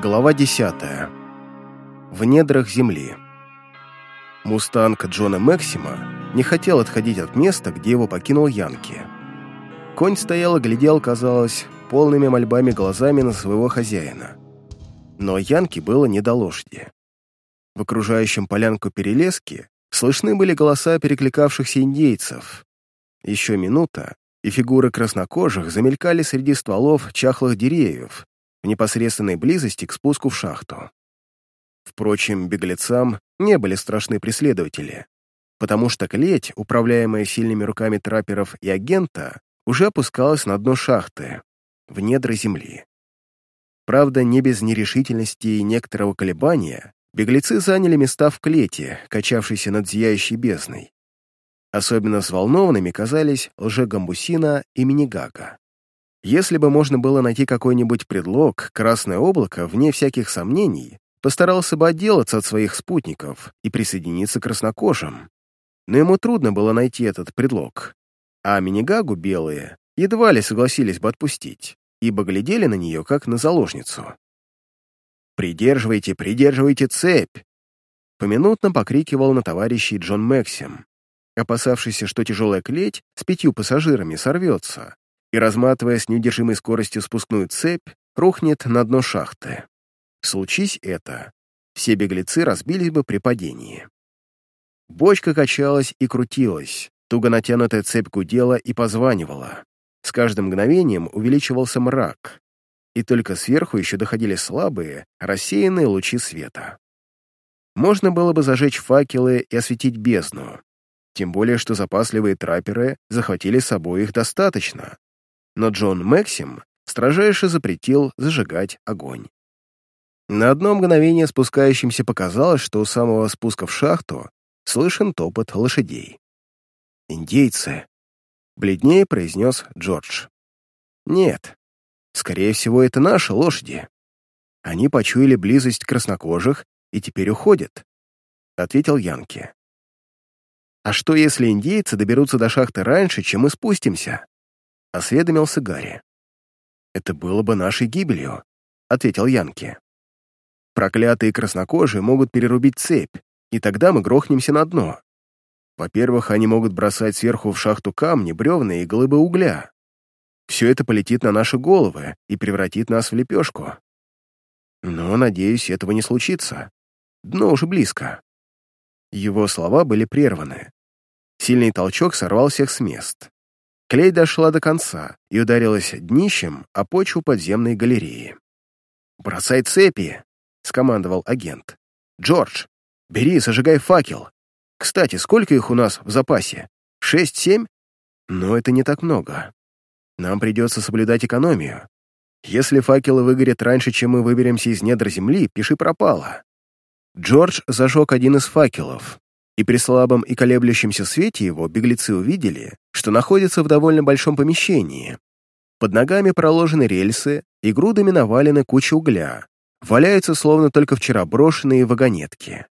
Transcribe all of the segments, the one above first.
Глава 10. В недрах земли. Мустанг Джона Максима не хотел отходить от места, где его покинул Янки. Конь стоял и глядел, казалось, полными мольбами глазами на своего хозяина. Но Янки было не до лошади. В окружающем полянку перелеске слышны были голоса перекликавшихся индейцев. Еще минута, и фигуры краснокожих замелькали среди стволов чахлых деревьев в непосредственной близости к спуску в шахту. Впрочем, беглецам не были страшны преследователи, потому что клеть, управляемая сильными руками трапперов и агента, уже опускалась на дно шахты, в недра земли. Правда, не без нерешительности и некоторого колебания беглецы заняли места в клете, качавшейся над зияющей бездной. Особенно взволнованными казались лже-гамбусина и Минигага. Если бы можно было найти какой-нибудь предлог, Красное облако, вне всяких сомнений, постарался бы отделаться от своих спутников и присоединиться к краснокожим. Но ему трудно было найти этот предлог. А Минигагу белые едва ли согласились бы отпустить, ибо глядели на нее как на заложницу. «Придерживайте, придерживайте цепь!» Поминутно покрикивал на товарищей Джон Максим, опасавшийся, что тяжелая клеть с пятью пассажирами сорвется и, разматывая с неудержимой скоростью спускную цепь, рухнет на дно шахты. Случись это, все беглецы разбились бы при падении. Бочка качалась и крутилась, туго натянутая цепь гудела и позванивала. С каждым мгновением увеличивался мрак, и только сверху еще доходили слабые, рассеянные лучи света. Можно было бы зажечь факелы и осветить бездну, тем более что запасливые трапперы захватили с собой их достаточно. Но Джон Максим строжайше запретил зажигать огонь. На одно мгновение спускающимся показалось, что у самого спуска в шахту слышен топот лошадей. «Индейцы», — бледнее произнес Джордж. «Нет, скорее всего, это наши лошади. Они почуяли близость краснокожих и теперь уходят», — ответил Янки. «А что, если индейцы доберутся до шахты раньше, чем мы спустимся?» — осведомился Гарри. «Это было бы нашей гибелью», — ответил Янки. «Проклятые краснокожие могут перерубить цепь, и тогда мы грохнемся на дно. Во-первых, они могут бросать сверху в шахту камни, бревна и глыбы угля. Все это полетит на наши головы и превратит нас в лепешку. Но, надеюсь, этого не случится. Дно уже близко». Его слова были прерваны. Сильный толчок сорвал всех с мест. Клей дошла до конца и ударилась днищем о почву подземной галереи. «Бросай цепи!» — скомандовал агент. «Джордж, бери, зажигай факел. Кстати, сколько их у нас в запасе? Шесть-семь? Но это не так много. Нам придется соблюдать экономию. Если факелы выгорят раньше, чем мы выберемся из недр земли, пиши пропало». Джордж зажег один из факелов, и при слабом и колеблющемся свете его беглецы увидели, что находятся в довольно большом помещении. Под ногами проложены рельсы и грудами навалены куча угля, валяются словно только вчера брошенные вагонетки.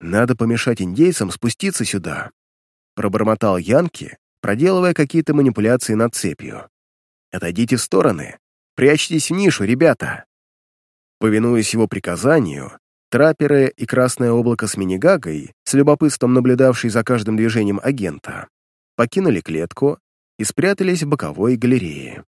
«Надо помешать индейцам спуститься сюда», — пробормотал Янки, проделывая какие-то манипуляции над цепью. «Отойдите в стороны, прячьтесь в нишу, ребята». Повинуясь его приказанию, Трапперы и красное облако с Минигагой, с любопытством наблюдавший за каждым движением агента, покинули клетку и спрятались в боковой галерее.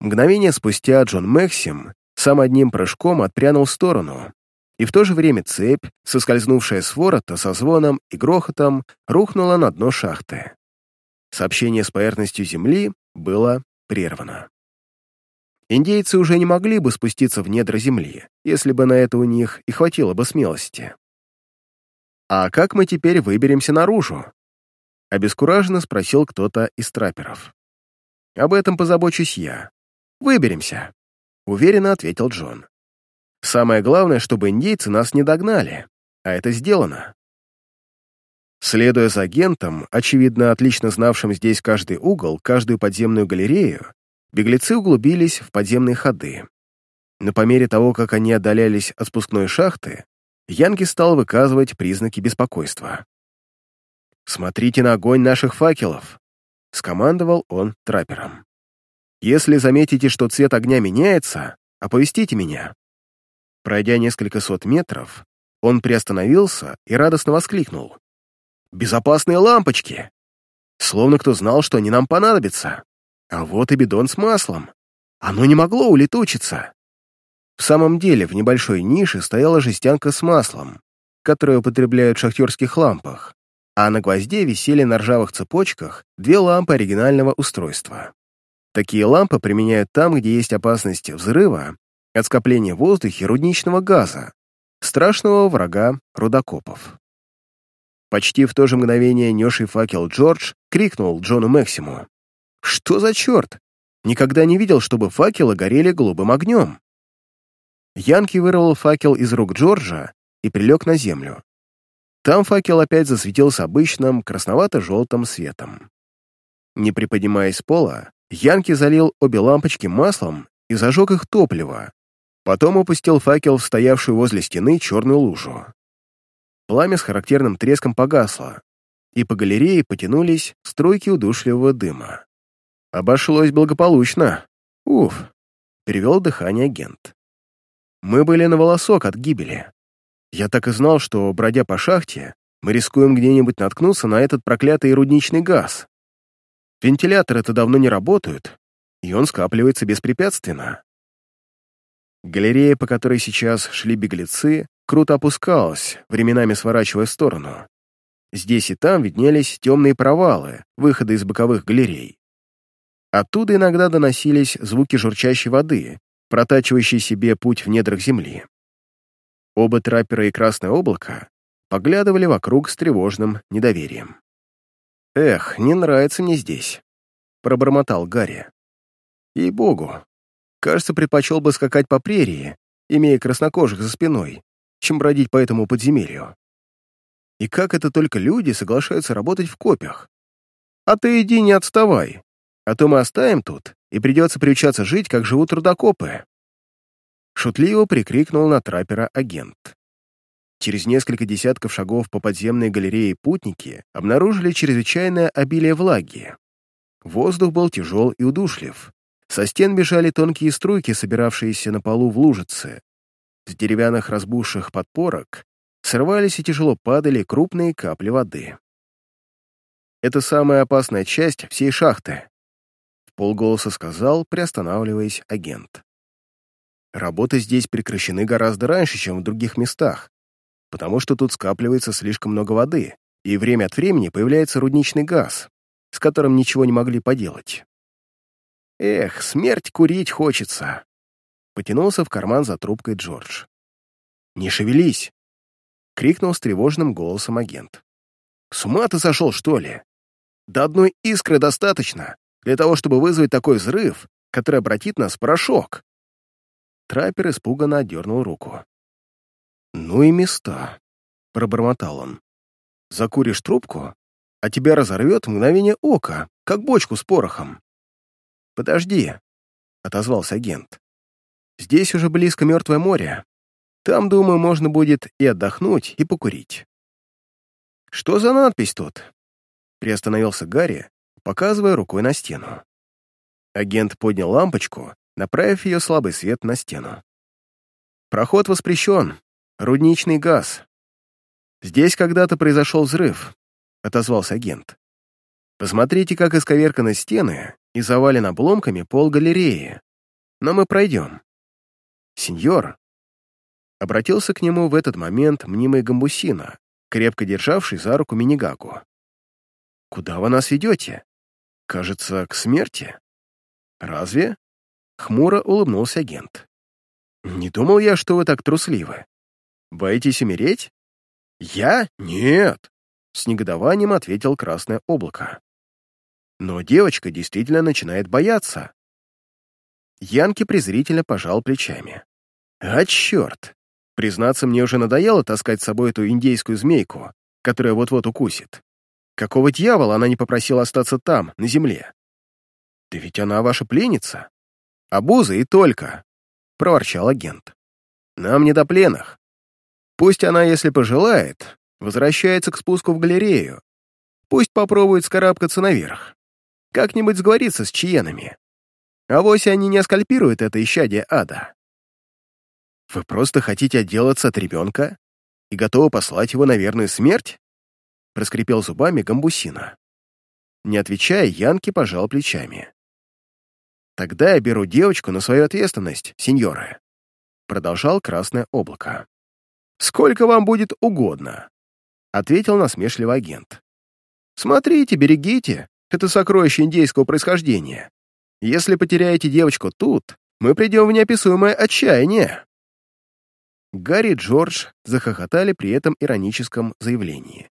Мгновение спустя Джон Максим сам одним прыжком отпрянул в сторону, и в то же время цепь, соскользнувшая с ворота со звоном и грохотом, рухнула на дно шахты. Сообщение с поверхностью земли было прервано. Индейцы уже не могли бы спуститься в недра земли, если бы на это у них и хватило бы смелости. «А как мы теперь выберемся наружу?» — обескураженно спросил кто-то из трапперов. «Об этом позабочусь я. Выберемся», — уверенно ответил Джон. «Самое главное, чтобы индейцы нас не догнали, а это сделано». Следуя за агентом, очевидно, отлично знавшим здесь каждый угол, каждую подземную галерею, беглецы углубились в подземные ходы. Но по мере того, как они отдалялись от спускной шахты, Янки стал выказывать признаки беспокойства. «Смотрите на огонь наших факелов!» — скомандовал он трапперам. «Если заметите, что цвет огня меняется, оповестите меня». Пройдя несколько сот метров, он приостановился и радостно воскликнул. «Безопасные лампочки!» Словно кто знал, что они нам понадобятся. А вот и бидон с маслом. Оно не могло улетучиться. В самом деле, в небольшой нише стояла жестянка с маслом, которое употребляют в шахтерских лампах, а на гвозде висели на ржавых цепочках две лампы оригинального устройства. Такие лампы применяют там, где есть опасность взрыва от скопления в воздухе рудничного газа, страшного врага рудокопов. Почти в то же мгновение несший факел Джордж крикнул Джону Максиму. «Что за черт? Никогда не видел, чтобы факелы горели голубым огнем». Янки вырвал факел из рук Джорджа и прилег на землю. Там факел опять засветился обычным красновато-желтым светом. Не приподнимаясь с пола, Янки залил обе лампочки маслом и зажег их топливо. Потом опустил факел в стоявшую возле стены черную лужу. Пламя с характерным треском погасло, и по галерее потянулись струйки удушливого дыма. «Обошлось благополучно. Уф!» — перевел дыхание агент. «Мы были на волосок от гибели. Я так и знал, что, бродя по шахте, мы рискуем где-нибудь наткнуться на этот проклятый рудничный газ. Вентиляторы-то давно не работают, и он скапливается беспрепятственно. Галерея, по которой сейчас шли беглецы, круто опускалась, временами сворачивая в сторону. Здесь и там виднелись темные провалы, выходы из боковых галерей. Оттуда иногда доносились звуки журчащей воды, протачивающей себе путь в недрах земли. Оба траппера и Красное облако поглядывали вокруг с тревожным недоверием. «Эх, не нравится мне здесь», — пробормотал Гарри. «Ей-богу, кажется, предпочел бы скакать по прерии, имея краснокожих за спиной, чем бродить по этому подземелью. И как это только люди соглашаются работать в копях? А ты иди не отставай, а то мы оставим тут, и придется приучаться жить, как живут трудокопы. Шутливо прикрикнул на траппера агент. Через несколько десятков шагов по подземной галерее путники обнаружили чрезвычайное обилие влаги. Воздух был тяжел и удушлив. Со стен бежали тонкие струйки, собиравшиеся на полу в лужице. С деревянных разбухших подпорок срывались и тяжело падали крупные капли воды. Это самая опасная часть всей шахты, полголоса сказал, приостанавливаясь агент. Работы здесь прекращены гораздо раньше, чем в других местах, потому что тут скапливается слишком много воды, и время от времени появляется рудничный газ, с которым ничего не могли поделать. Эх, смерть курить хочется. Потянулся в карман за трубкой Джордж. «Не шевелись!» — крикнул с тревожным голосом агент. «С ума ты сошел, что ли? До одной искры достаточно для того, чтобы вызвать такой взрыв, который обратит нас в порошок. Траппер испуганно отдернул руку. «Ну и места», — пробормотал он. «Закуришь трубку, а тебя разорвет мгновение ока, как бочку с порохом». «Подожди», — отозвался агент. «Здесь уже близко Мертвое море. Там, думаю, можно будет и отдохнуть, и покурить». «Что за надпись тут?» — приостановился Гарри, показывая рукой на стену. Агент поднял лампочку направив ее слабый свет на стену. «Проход воспрещен. Рудничный газ. Здесь когда-то произошел взрыв», — отозвался агент. «Посмотрите, как исковерканы стены и завален обломками пол галереи. Но мы пройдем». «Сеньор», — обратился к нему в этот момент мнимый гамбусина, крепко державший за руку Минигагу. «Куда вы нас ведете? Кажется, к смерти. Разве?» Хмуро улыбнулся агент. «Не думал я, что вы так трусливы. Боитесь умереть?» «Я? Нет!» — с негодованием ответил Красное облако. Но девочка действительно начинает бояться. Янки презрительно пожал плечами. «А черт! Признаться, мне уже надоело таскать с собой эту индейскую змейку, которая вот-вот укусит. Какого дьявола она не попросила остаться там, на земле? Да ведь она ваша пленница. Обуза и только», — проворчал агент. «Нам не до пленных. Пусть она, если пожелает, возвращается к спуску в галерею. Пусть попробует скарабкаться наверх. Как-нибудь сговориться с чиенами. А вось они не оскальпируют это исчадие ада. Вы просто хотите отделаться от ребенка и готовы послать его на верную смерть?» Проскрипел зубами гамбусина. Не отвечая, Янки пожал плечами. «Тогда я беру девочку на свою ответственность, сеньоры», продолжал Красное Облако. «Сколько вам будет угодно», ответил насмешливый агент. «Смотрите, берегите, это сокровище индейского происхождения. Если потеряете девочку тут, мы придем в неописуемое отчаяние». Гарри и Джордж захохотали при этом ироническом заявлении.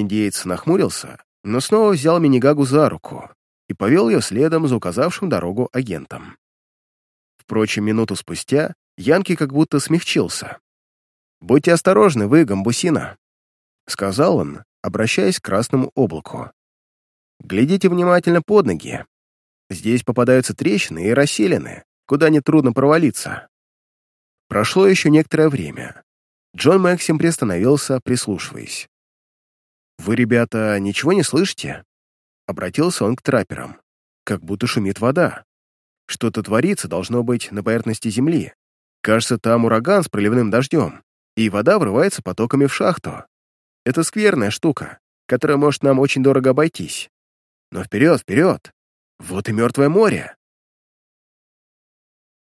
Индеец нахмурился, но снова взял Минигагу за руку и повел ее следом за указавшим дорогу агентом. Впрочем, минуту спустя Янки как будто смягчился. «Будьте осторожны, вы, гамбусина», — сказал он, обращаясь к красному облаку. «Глядите внимательно под ноги. Здесь попадаются трещины и расселены, куда нетрудно провалиться». Прошло еще некоторое время. Джон Максим приостановился, прислушиваясь. «Вы, ребята, ничего не слышите?» Обратился он к трапперам. «Как будто шумит вода. Что-то творится, должно быть, на поверхности земли. Кажется, там ураган с проливным дождем, и вода врывается потоками в шахту. Это скверная штука, которая может нам очень дорого обойтись. Но вперед, вперед! Вот и мертвое море!»